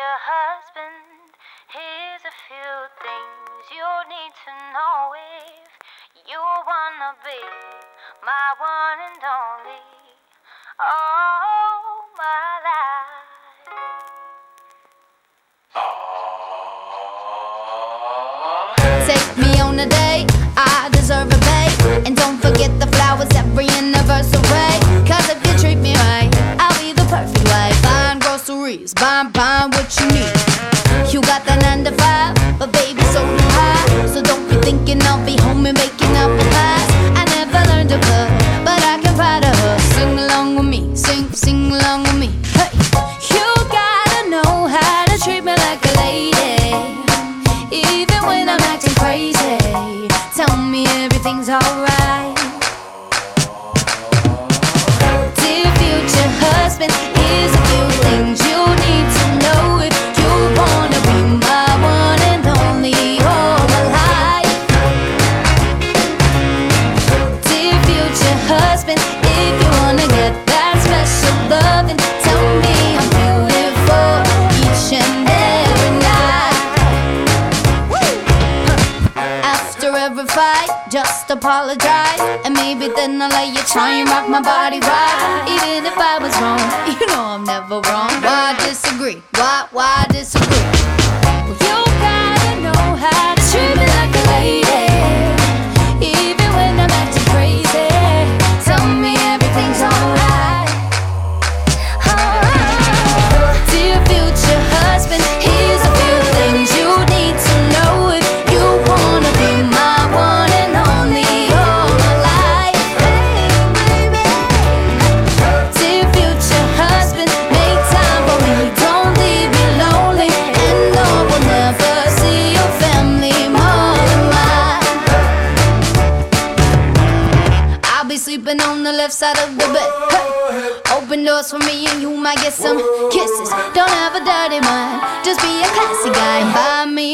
future husband, here's a few things you need to know if you wanna be my one and only. Oh, my life. Crazy, tell me everything's alright. Dear future husband, here's a few things you need to know if you wanna be my one and only all my life. Dear future husband, Fight, just apologize. And maybe then I'll let you try and rock my body right. Even if I was wrong, you know I'm never wrong. Why disagree? Why, why disagree? Left side of the bed. Hey. Open doors for me and you might get some kisses. Don't have a dirty mind, just be a classy guy. Buy me